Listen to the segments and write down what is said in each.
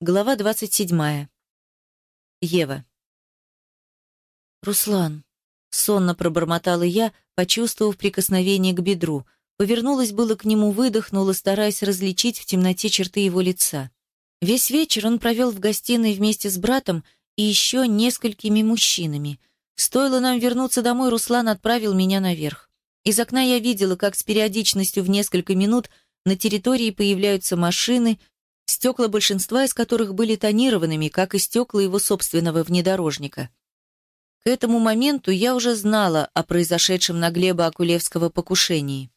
Глава двадцать седьмая. Ева. «Руслан», — сонно пробормотала я, почувствовав прикосновение к бедру. Повернулась было к нему, выдохнула, стараясь различить в темноте черты его лица. Весь вечер он провел в гостиной вместе с братом и еще несколькими мужчинами. Стоило нам вернуться домой, Руслан отправил меня наверх. Из окна я видела, как с периодичностью в несколько минут на территории появляются машины, стекла большинства из которых были тонированными, как и стекла его собственного внедорожника. К этому моменту я уже знала о произошедшем на Глеба Акулевского покушении.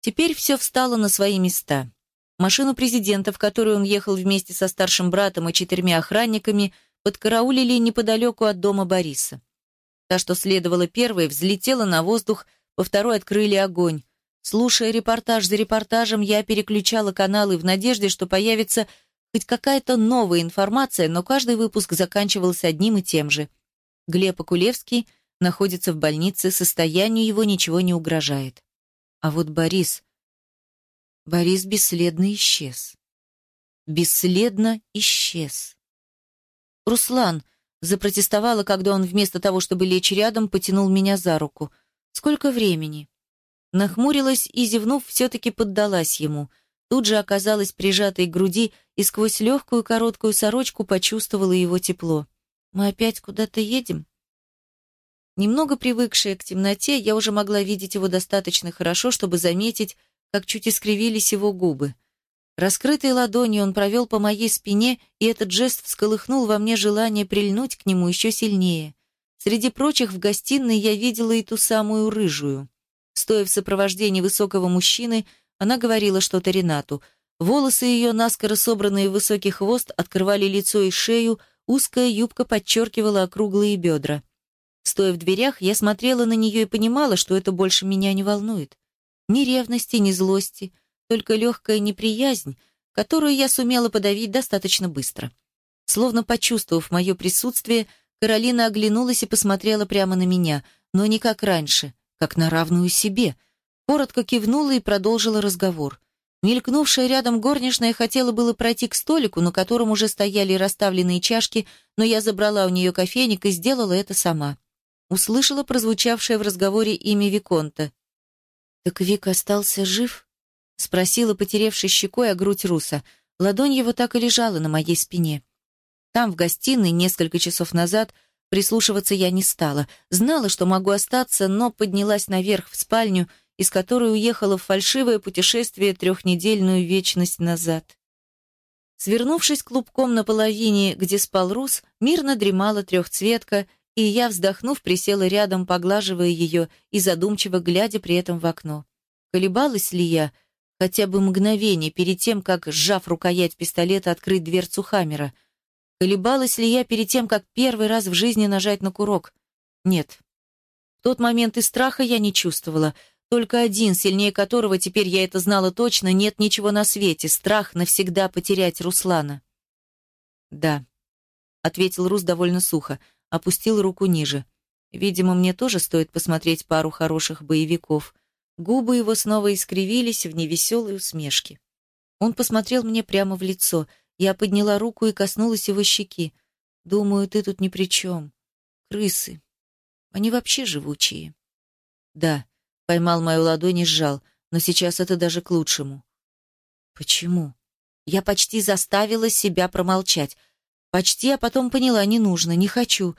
Теперь все встало на свои места. Машину президента, в которую он ехал вместе со старшим братом и четырьмя охранниками, подкараулили неподалеку от дома Бориса. Та, что следовала первой, взлетела на воздух, по второй открыли огонь. Слушая репортаж за репортажем, я переключала каналы в надежде, что появится хоть какая-то новая информация, но каждый выпуск заканчивался одним и тем же. Глеб Акулевский находится в больнице, состоянию его ничего не угрожает. А вот Борис... Борис бесследно исчез. Бесследно исчез. «Руслан!» — запротестовала, когда он вместо того, чтобы лечь рядом, потянул меня за руку. «Сколько времени?» Нахмурилась и, зевнув, все-таки поддалась ему. Тут же оказалась прижатой к груди и сквозь легкую короткую сорочку почувствовала его тепло. «Мы опять куда-то едем?» Немного привыкшая к темноте, я уже могла видеть его достаточно хорошо, чтобы заметить, как чуть искривились его губы. Раскрытой ладонью он провел по моей спине, и этот жест всколыхнул во мне желание прильнуть к нему еще сильнее. Среди прочих в гостиной я видела и ту самую рыжую. Стоя в сопровождении высокого мужчины, она говорила что-то Ренату. Волосы ее, наскоро собранные в высокий хвост, открывали лицо и шею, узкая юбка подчеркивала округлые бедра. Стоя в дверях, я смотрела на нее и понимала, что это больше меня не волнует. Ни ревности, ни злости, только легкая неприязнь, которую я сумела подавить достаточно быстро. Словно почувствовав мое присутствие, Каролина оглянулась и посмотрела прямо на меня, но не как раньше — как на равную себе. Коротко кивнула и продолжила разговор. Мелькнувшая рядом горничная хотела было пройти к столику, на котором уже стояли расставленные чашки, но я забрала у нее кофейник и сделала это сама. Услышала прозвучавшее в разговоре имя Виконта. «Так Вик остался жив?» — спросила, потеревшей щекой о грудь Руса. Ладонь его так и лежала на моей спине. Там, в гостиной, несколько часов назад, Прислушиваться я не стала. Знала, что могу остаться, но поднялась наверх в спальню, из которой уехала в фальшивое путешествие трехнедельную вечность назад. Свернувшись клубком на половине, где спал Рус, мирно дремала трехцветка, и я, вздохнув, присела рядом, поглаживая ее и задумчиво глядя при этом в окно. Колебалась ли я хотя бы мгновение перед тем, как, сжав рукоять пистолета, открыть дверцу Хаммера — Колебалась ли я перед тем, как первый раз в жизни нажать на курок? Нет. В тот момент и страха я не чувствовала. Только один, сильнее которого, теперь я это знала точно, нет ничего на свете. Страх навсегда потерять Руслана. «Да», — ответил Рус довольно сухо, опустил руку ниже. «Видимо, мне тоже стоит посмотреть пару хороших боевиков». Губы его снова искривились в невеселой усмешке. Он посмотрел мне прямо в лицо — я подняла руку и коснулась его щеки. «Думаю, ты тут ни при чем. Крысы. Они вообще живучие». «Да», — поймал мою ладонь и сжал, «но сейчас это даже к лучшему». «Почему?» Я почти заставила себя промолчать. Почти, а потом поняла, не нужно, не хочу.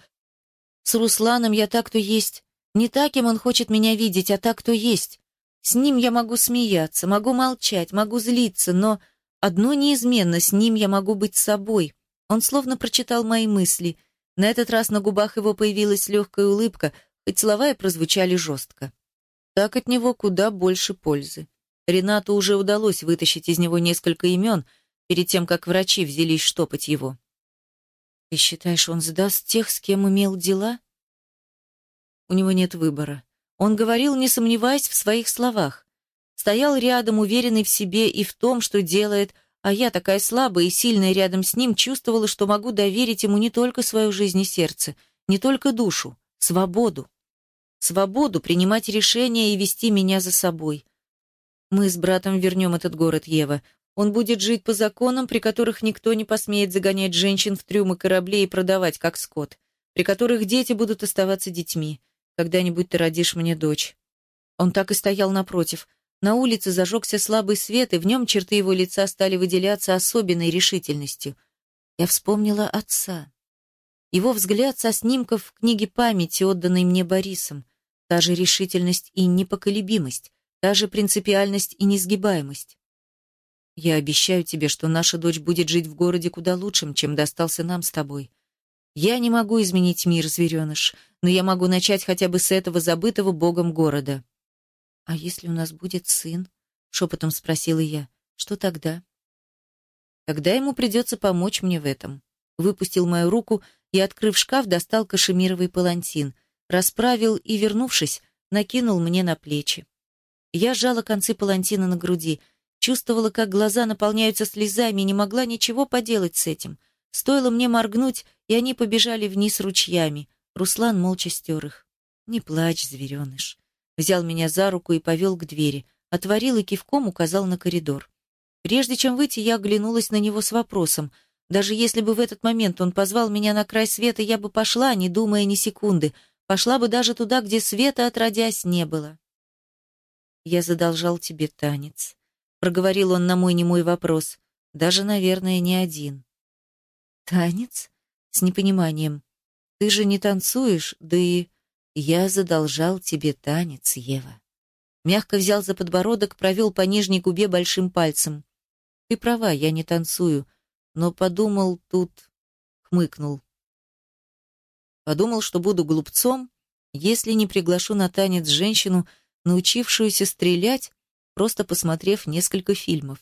С Русланом я так, кто есть. Не так, кем он хочет меня видеть, а так, кто есть. С ним я могу смеяться, могу молчать, могу злиться, но Одно неизменно, с ним я могу быть собой. Он словно прочитал мои мысли. На этот раз на губах его появилась легкая улыбка, хоть слова и прозвучали жестко. Так от него куда больше пользы. Ренату уже удалось вытащить из него несколько имен, перед тем, как врачи взялись штопать его. «Ты считаешь, он сдаст тех, с кем имел дела?» У него нет выбора. Он говорил, не сомневаясь в своих словах. Стоял рядом, уверенный в себе и в том, что делает, а я, такая слабая и сильная рядом с ним, чувствовала, что могу доверить ему не только свою жизнь и сердце, не только душу, свободу. Свободу принимать решения и вести меня за собой. Мы с братом вернем этот город, Ева. Он будет жить по законам, при которых никто не посмеет загонять женщин в трюмы кораблей и продавать, как скот, при которых дети будут оставаться детьми. Когда-нибудь ты родишь мне дочь. Он так и стоял напротив. На улице зажегся слабый свет, и в нем черты его лица стали выделяться особенной решительностью. Я вспомнила отца. Его взгляд со снимков в книге памяти, отданной мне Борисом. Та же решительность и непоколебимость, та же принципиальность и несгибаемость. Я обещаю тебе, что наша дочь будет жить в городе куда лучшим, чем достался нам с тобой. Я не могу изменить мир, звереныш, но я могу начать хотя бы с этого забытого богом города. А если у нас будет сын? Шепотом спросила я. Что тогда? Тогда ему придется помочь мне в этом. Выпустил мою руку и, открыв шкаф, достал кашемировый палантин, расправил и, вернувшись, накинул мне на плечи. Я сжала концы палантина на груди — Чувствовала, как глаза наполняются слезами, и не могла ничего поделать с этим. Стоило мне моргнуть, и они побежали вниз ручьями. Руслан молча стер их. «Не плачь, звереныш». Взял меня за руку и повел к двери. Отворил и кивком указал на коридор. Прежде чем выйти, я оглянулась на него с вопросом. Даже если бы в этот момент он позвал меня на край света, я бы пошла, не думая ни секунды. Пошла бы даже туда, где света отродясь не было. Я задолжал тебе танец проговорил он на мой немой вопрос. Даже, наверное, не один. Танец? С непониманием. Ты же не танцуешь, да и я задолжал тебе танец, Ева. Мягко взял за подбородок, провел по нижней губе большим пальцем. Ты права, я не танцую, но подумал тут, хмыкнул. Подумал, что буду глупцом, если не приглашу на танец женщину, научившуюся стрелять просто посмотрев несколько фильмов.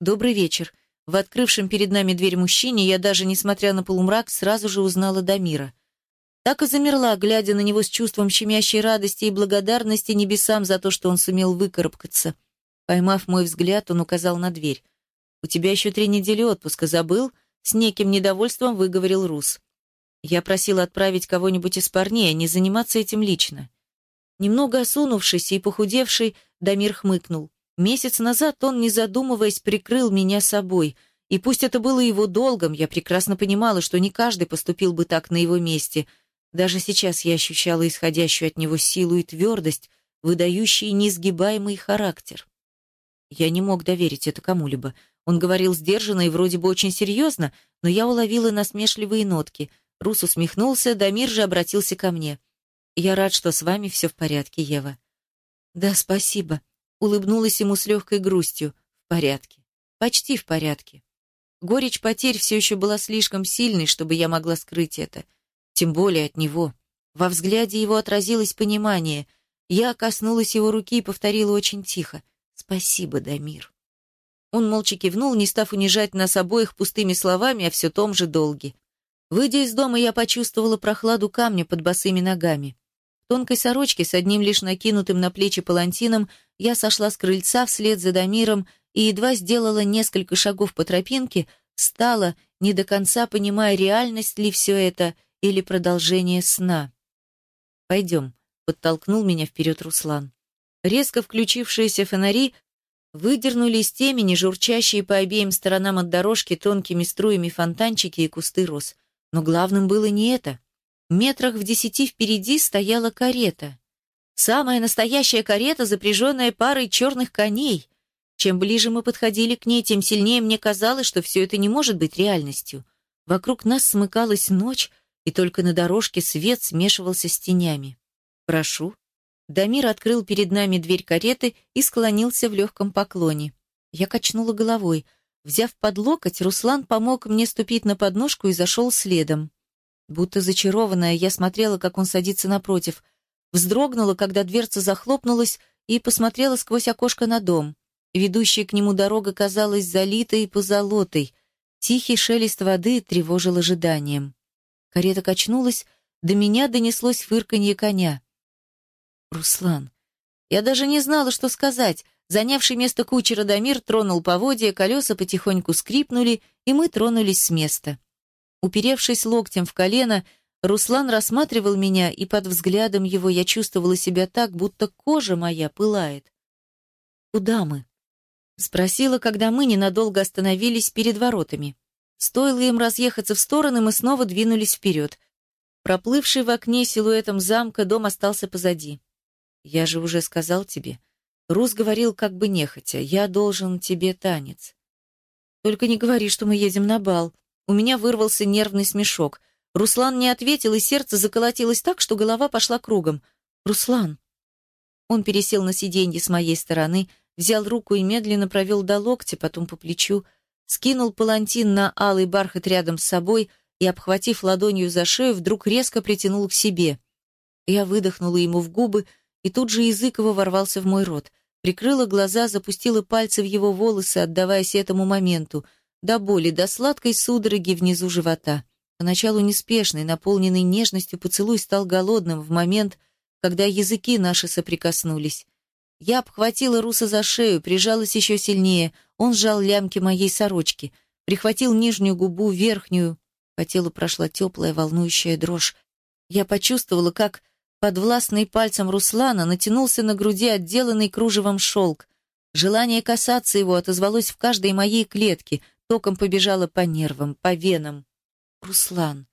«Добрый вечер». В открывшем перед нами дверь мужчине я даже, несмотря на полумрак, сразу же узнала Дамира. Так и замерла, глядя на него с чувством щемящей радости и благодарности небесам за то, что он сумел выкарабкаться. Поймав мой взгляд, он указал на дверь. «У тебя еще три недели отпуска, забыл?» С неким недовольством выговорил Рус. Я просил отправить кого-нибудь из парней, а не заниматься этим лично. Немного осунувшийся и похудевший, Дамир хмыкнул. Месяц назад он, не задумываясь, прикрыл меня собой. И пусть это было его долгом, я прекрасно понимала, что не каждый поступил бы так на его месте. Даже сейчас я ощущала исходящую от него силу и твердость, выдающие несгибаемый характер. Я не мог доверить это кому-либо. Он говорил сдержанно и вроде бы очень серьезно, но я уловила насмешливые нотки. Рус усмехнулся, Дамир же обратился ко мне — я рад, что с вами все в порядке, Ева. Да, спасибо. Улыбнулась ему с легкой грустью. В порядке. Почти в порядке. Горечь потерь все еще была слишком сильной, чтобы я могла скрыть это. Тем более от него. Во взгляде его отразилось понимание. Я коснулась его руки и повторила очень тихо. «Спасибо, Дамир». Он молча кивнул, не став унижать нас обоих пустыми словами, а все том же долги. Выйдя из дома, я почувствовала прохладу камня под босыми ногами тонкой сорочке с одним лишь накинутым на плечи палантином я сошла с крыльца вслед за Дамиром и едва сделала несколько шагов по тропинке, стала, не до конца понимая, реальность ли все это или продолжение сна. «Пойдем», — подтолкнул меня вперед Руслан. Резко включившиеся фонари выдернули из темени журчащие по обеим сторонам от дорожки тонкими струями фонтанчики и кусты роз. Но главным было не это. Метрах в десяти впереди стояла карета. Самая настоящая карета, запряженная парой черных коней. Чем ближе мы подходили к ней, тем сильнее мне казалось, что все это не может быть реальностью. Вокруг нас смыкалась ночь, и только на дорожке свет смешивался с тенями. «Прошу». Дамир открыл перед нами дверь кареты и склонился в легком поклоне. Я качнула головой. Взяв под локоть, Руслан помог мне ступить на подножку и зашел следом. Будто зачарованная, я смотрела, как он садится напротив. Вздрогнула, когда дверца захлопнулась, и посмотрела сквозь окошко на дом. Ведущая к нему дорога казалась залитой и позолотой. Тихий шелест воды тревожил ожиданием. Карета качнулась, до меня донеслось фырканье коня. «Руслан». Я даже не знала, что сказать. Занявший место кучера Дамир тронул поводья, колеса потихоньку скрипнули, и мы тронулись с места. Уперевшись локтем в колено, Руслан рассматривал меня, и под взглядом его я чувствовала себя так, будто кожа моя пылает. «Куда мы?» Спросила, когда мы ненадолго остановились перед воротами. Стоило им разъехаться в стороны, мы снова двинулись вперед. Проплывший в окне силуэтом замка дом остался позади. «Я же уже сказал тебе». Рус говорил как бы нехотя. «Я должен тебе танец». «Только не говори, что мы едем на бал». У меня вырвался нервный смешок. Руслан не ответил, и сердце заколотилось так, что голова пошла кругом. «Руслан!» Он пересел на сиденье с моей стороны, взял руку и медленно провел до локтя, потом по плечу, скинул палантин на алый бархат рядом с собой и, обхватив ладонью за шею, вдруг резко притянул к себе. Я выдохнула ему в губы, и тут же язык его ворвался в мой рот. Прикрыла глаза, запустила пальцы в его волосы, отдаваясь этому моменту, до боли, до сладкой судороги внизу живота. Поначалу неспешный, наполненный нежностью поцелуй стал голодным в момент, когда языки наши соприкоснулись. Я обхватила Руса за шею, прижалась еще сильнее. Он сжал лямки моей сорочки, прихватил нижнюю губу, верхнюю. По телу прошла теплая, волнующая дрожь. Я почувствовала, как подвластный пальцем Руслана натянулся на груди отделанный кружевом шелк. Желание касаться его отозвалось в каждой моей клетке, током побежало по нервам, по венам. «Руслан!»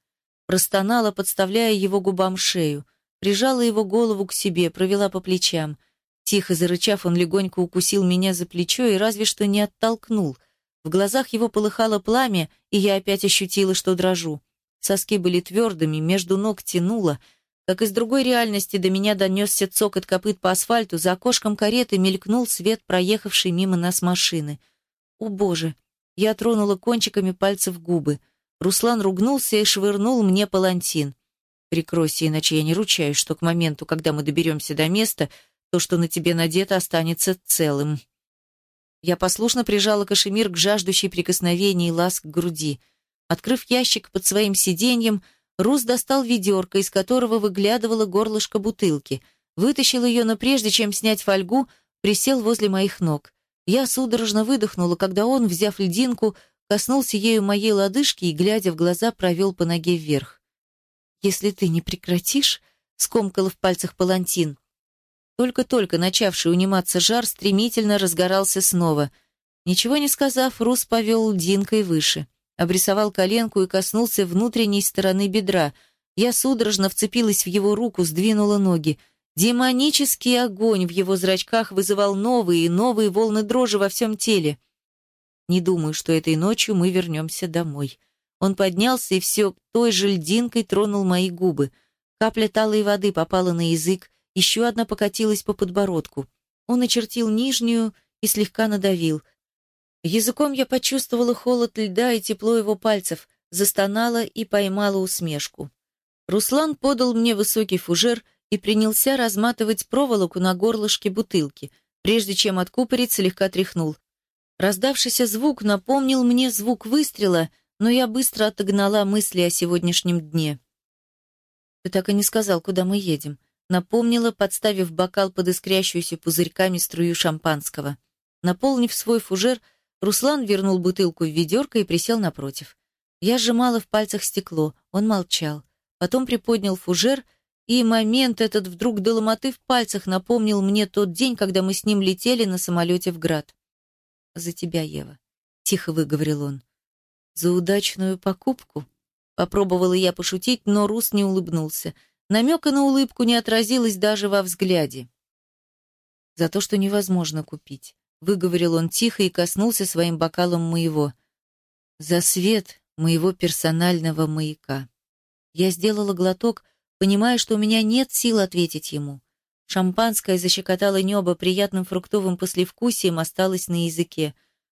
Простонала, подставляя его губам шею, прижала его голову к себе, провела по плечам — Тихо зарычав, он легонько укусил меня за плечо и разве что не оттолкнул. В глазах его полыхало пламя, и я опять ощутила, что дрожу. Соски были твердыми, между ног тянуло. Как из другой реальности до меня донесся цокот копыт по асфальту, за окошком кареты мелькнул свет проехавшей мимо нас машины. О боже! Я тронула кончиками пальцев губы. Руслан ругнулся и швырнул мне палантин. Прикройся, иначе я не ручаюсь, что к моменту, когда мы доберемся до места, то, что на тебе надето, останется целым. Я послушно прижала кашемир к жаждущей прикосновений и ласк к груди. Открыв ящик под своим сиденьем, Рус достал ведерко, из которого выглядывало горлышко бутылки, вытащил ее, но прежде чем снять фольгу, присел возле моих ног. Я судорожно выдохнула, когда он, взяв льдинку, коснулся ею моей лодыжки и, глядя в глаза, провел по ноге вверх. «Если ты не прекратишь», — скомкала в пальцах палантин, только-только начавший униматься жар стремительно разгорался снова. Ничего не сказав, Рус повел льдинкой выше. Обрисовал коленку и коснулся внутренней стороны бедра. Я судорожно вцепилась в его руку, сдвинула ноги. Демонический огонь в его зрачках вызывал новые и новые волны дрожи во всем теле. Не думаю, что этой ночью мы вернемся домой. Он поднялся и все той же льдинкой тронул мои губы. Капля талой воды попала на язык, еще одна покатилась по подбородку. Он очертил нижнюю и слегка надавил. Языком я почувствовала холод льда и тепло его пальцев, застонала и поймала усмешку. Руслан подал мне высокий фужер и принялся разматывать проволоку на горлышке бутылки, прежде чем откупорить, слегка тряхнул. Раздавшийся звук напомнил мне звук выстрела, но я быстро отогнала мысли о сегодняшнем дне. «Ты так и не сказал, куда мы едем», напомнила, подставив бокал под искрящуюся пузырьками струю шампанского. Наполнив свой фужер, Руслан вернул бутылку в ведерко и присел напротив. Я сжимала в пальцах стекло, он молчал. Потом приподнял фужер, и момент этот вдруг до ломоты в пальцах напомнил мне тот день, когда мы с ним летели на самолете в Град. «За тебя, Ева», — тихо выговорил он. «За удачную покупку?» Попробовала я пошутить, но Рус не улыбнулся — Намека на улыбку не отразилось даже во взгляде. «За то, что невозможно купить», — выговорил он тихо и коснулся своим бокалом моего. «За свет моего персонального маяка». Я сделала глоток, понимая, что у меня нет сил ответить ему. Шампанское защекотало небо приятным фруктовым послевкусием, осталось на языке.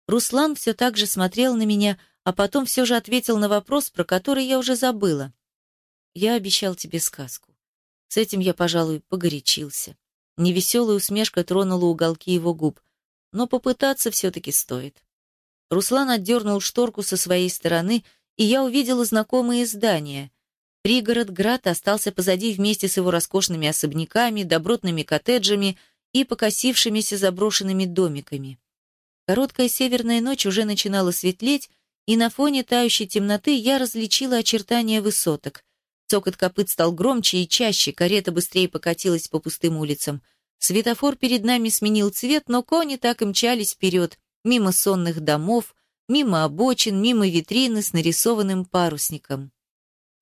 Руслан все так же смотрел на меня, а потом все же ответил на вопрос, про который я уже забыла. Я обещал тебе сказку. С этим я, пожалуй, погорячился. Невеселая усмешка тронула уголки его губ. Но попытаться все-таки стоит. Руслан отдернул шторку со своей стороны, и я увидела знакомые здания. Пригород Град остался позади вместе с его роскошными особняками, добротными коттеджами и покосившимися заброшенными домиками. Короткая северная ночь уже начинала светлеть, и на фоне тающей темноты я различила очертания высоток. Цокот копыт стал громче и чаще, карета быстрее покатилась по пустым улицам. Светофор перед нами сменил цвет, но кони так и мчались вперед, мимо сонных домов, мимо обочин, мимо витрины с нарисованным парусником.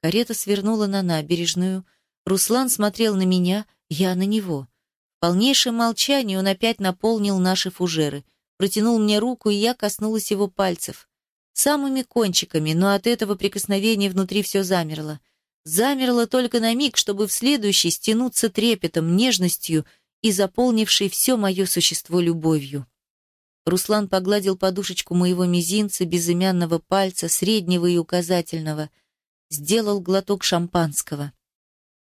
Карета свернула на набережную. Руслан смотрел на меня, я на него. В полнейшем молчании он опять наполнил наши фужеры. Протянул мне руку, и я коснулась его пальцев. Самыми кончиками, но от этого прикосновения внутри все замерло. Замерло только на миг, чтобы в следующий стянуться трепетом, нежностью и заполнившей все мое существо любовью. Руслан погладил подушечку моего мизинца, безымянного пальца, среднего и указательного. Сделал глоток шампанского.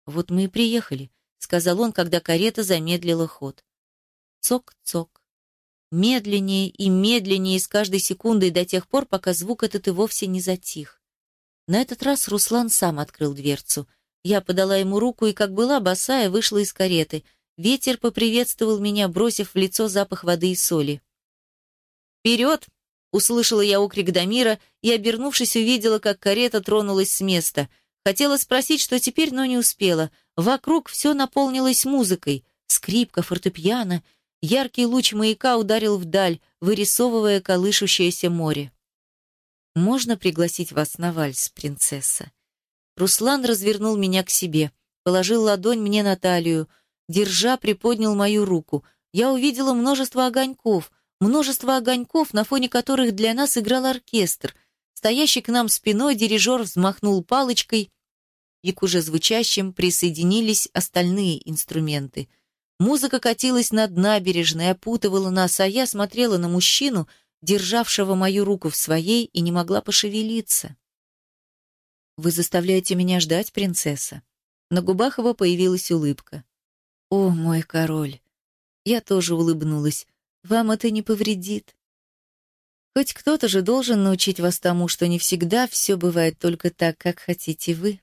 «Вот мы и приехали», — сказал он, когда карета замедлила ход. Цок-цок. Медленнее и медленнее с каждой секундой до тех пор, пока звук этот и вовсе не затих. На этот раз Руслан сам открыл дверцу. Я подала ему руку и, как была босая, вышла из кареты. Ветер поприветствовал меня, бросив в лицо запах воды и соли. «Вперед!» — услышала я окрик Дамира и, обернувшись, увидела, как карета тронулась с места. Хотела спросить, что теперь, но не успела. Вокруг все наполнилось музыкой. Скрипка, фортепиано. Яркий луч маяка ударил вдаль, вырисовывая колышущееся море. «Можно пригласить вас на вальс, принцесса?» Руслан развернул меня к себе, положил ладонь мне на талию, держа, приподнял мою руку. Я увидела множество огоньков — множество огоньков, на фоне которых для нас играл оркестр. Стоящий к нам спиной дирижер взмахнул палочкой, и к уже звучащим присоединились остальные инструменты. Музыка катилась над набережной, опутывала нас, а я смотрела на мужчину, державшего мою руку в своей, и не могла пошевелиться. «Вы заставляете меня ждать, принцесса?» На губах его появилась улыбка. «О, мой король!» Я тоже улыбнулась. Вам это не повредит. Хоть кто-то же должен научить вас тому, что не всегда все бывает только так, как хотите вы.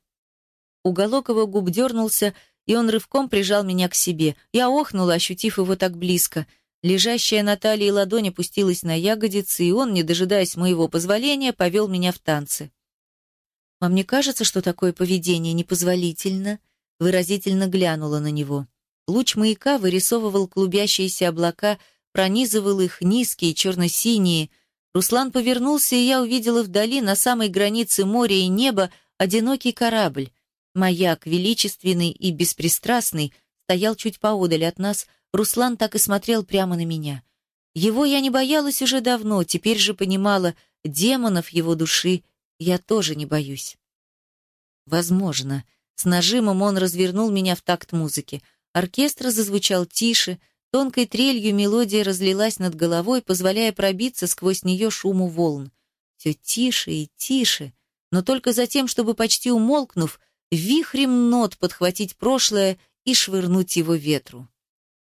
Уголок его губ дернулся, и он рывком прижал меня к себе. Я охнула, ощутив его так близко. Лежащая на талии ладонь опустилась на ягодицы, и он, не дожидаясь моего позволения, повел меня в танцы. «Вам не кажется, что такое поведение непозволительно?» Выразительно глянула на него. Луч маяка вырисовывал клубящиеся облака, пронизывал их низкие, черно-синие. Руслан повернулся, и я увидела вдали, на самой границе моря и неба, одинокий корабль. Маяк, величественный и беспристрастный, стоял чуть поодаль от нас. Руслан так и смотрел прямо на меня. Его я не боялась уже давно, теперь же понимала, демонов его души я тоже не боюсь. Возможно. С нажимом он развернул меня в такт музыки. Оркестр зазвучал тише, Тонкой трелью мелодия разлилась над головой, позволяя пробиться сквозь нее шуму волн. Все тише и тише, но только за тем, чтобы, почти умолкнув, вихрем нот подхватить прошлое и швырнуть его ветру.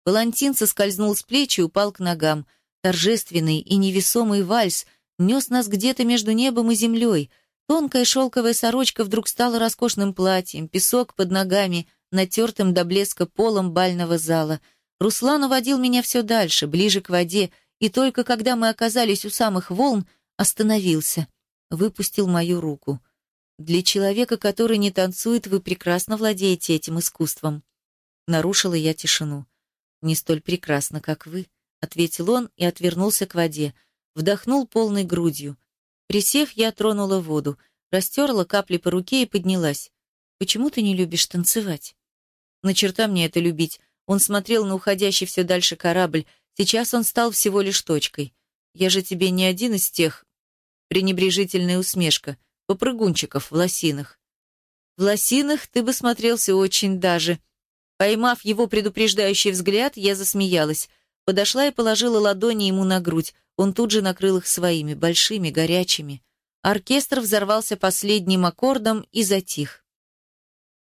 Палантин соскользнул с плеч и упал к ногам. Торжественный и невесомый вальс нес нас где-то между небом и землей. Тонкая шелковая сорочка вдруг стала роскошным платьем, песок под ногами, натертым до блеска полом бального зала — Руслан уводил меня все дальше, ближе к воде, и только когда мы оказались у самых волн, остановился, выпустил мою руку. Для человека, который не танцует, вы прекрасно владеете этим искусством. Нарушила я тишину. Не столь прекрасно, как вы, ответил он и отвернулся к воде. Вдохнул полной грудью. Присев, я тронула воду, растерла капли по руке и поднялась. Почему ты не любишь танцевать? На черта мне это любить. Он смотрел на уходящий все дальше корабль. Сейчас он стал всего лишь точкой. Я же тебе не один из тех... Пренебрежительная усмешка. Попрыгунчиков в лосинах. В лосинах ты бы смотрелся очень даже. Поймав его предупреждающий взгляд, я засмеялась. Подошла и положила ладони ему на грудь. Он тут же накрыл их своими, большими, горячими. Оркестр взорвался последним аккордом и затих.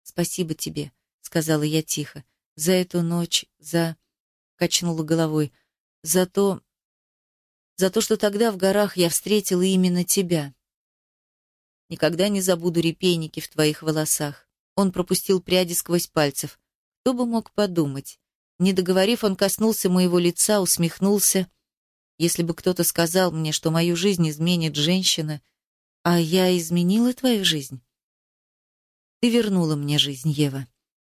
«Спасибо тебе», — сказала я тихо за эту ночь, за...» — качнула головой. «За то... за то, что тогда в горах я встретила именно тебя. Никогда не забуду репейники в твоих волосах». Он пропустил пряди сквозь пальцев. Кто бы мог подумать? Не договорив, он коснулся моего лица, усмехнулся. Если бы кто-то сказал мне, что мою жизнь изменит женщина, а я изменила твою жизнь? Ты вернула мне жизнь, Ева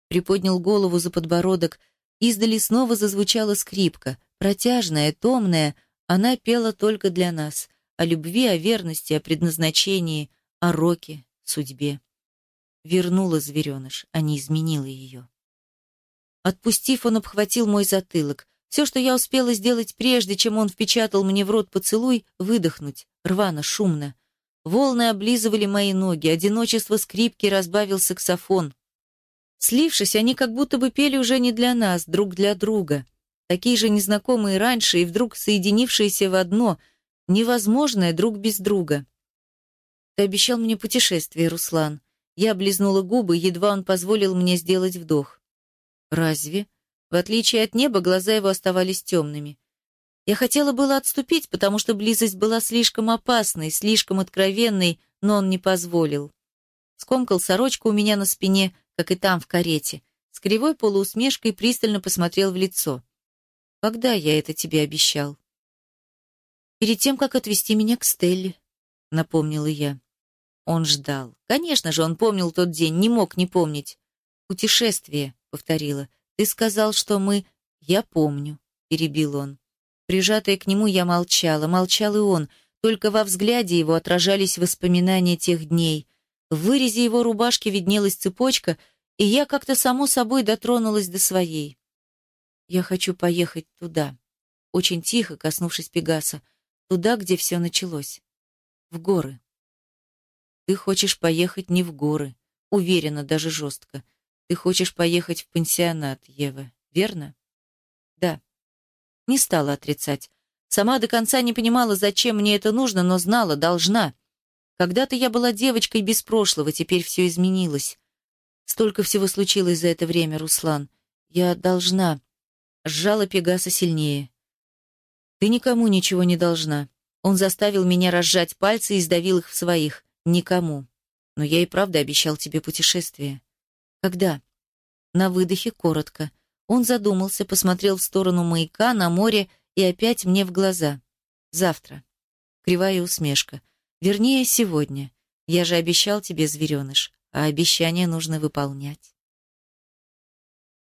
приподнял голову за подбородок, издали снова зазвучала скрипка, протяжная, томная, Она пела только для нас, о любви, о верности, о предназначении, о роке, судьбе. Вернула звереныш, а не изменила ее. Отпустив, он обхватил мой затылок. Все, что я успела сделать прежде, чем он впечатал мне в рот поцелуй, выдохнуть, рвано, шумно. Волны облизывали мои ноги, одиночество скрипки разбавил саксофон. Слившись, они как будто бы пели уже не для нас, друг для друга. Такие же незнакомые раньше и вдруг соединившиеся в одно, невозможное друг без друга. Ты обещал мне путешествие, Руслан. Я облизнула губы, едва он позволил мне сделать вдох. Разве? В отличие от неба, глаза его оставались темными. Я хотела было отступить, потому что близость была слишком опасной, слишком откровенной, но он не позволил. Скомкал сорочку у меня на спине, как и там, в карете. С кривой полуусмешкой пристально посмотрел в лицо. «Когда я это тебе обещал?» «Перед тем, как отвезти меня к Стелле», — напомнила я. Он ждал. Конечно же, он помнил тот день, не мог не помнить. Путешествие. — повторила. «Ты сказал, что мы...» «Я помню», — перебил он. Прижатая к нему, я молчала, молчал и он. Только во взгляде его отражались воспоминания тех дней. В вырезе его рубашки виднелась цепочка, и я как-то само собой дотронулась до своей. «Я хочу поехать туда», очень тихо, коснувшись Пегаса, туда, где все началось. В горы. Ты хочешь поехать не в горы, уверенно, даже жестко. Ты хочешь поехать в пансионат, Ева, верно? Да. Не стала отрицать. Сама до конца не понимала, зачем мне это нужно, но знала, должна. Когда-то я была девочкой без прошлого, теперь все изменилось. Столько всего случилось за это время, Руслан. Я должна. Сжала Пегаса сильнее. Ты никому ничего не должна. Он заставил меня разжать пальцы и сдавил их в своих. Никому. Но я и правда обещал тебе путешествие. Когда? На выдохе коротко. Он задумался, посмотрел в сторону маяка, на море и опять мне в глаза. Завтра. Кривая усмешка. Вернее, сегодня. Я же обещал тебе, звереныш, а обещание нужно выполнять.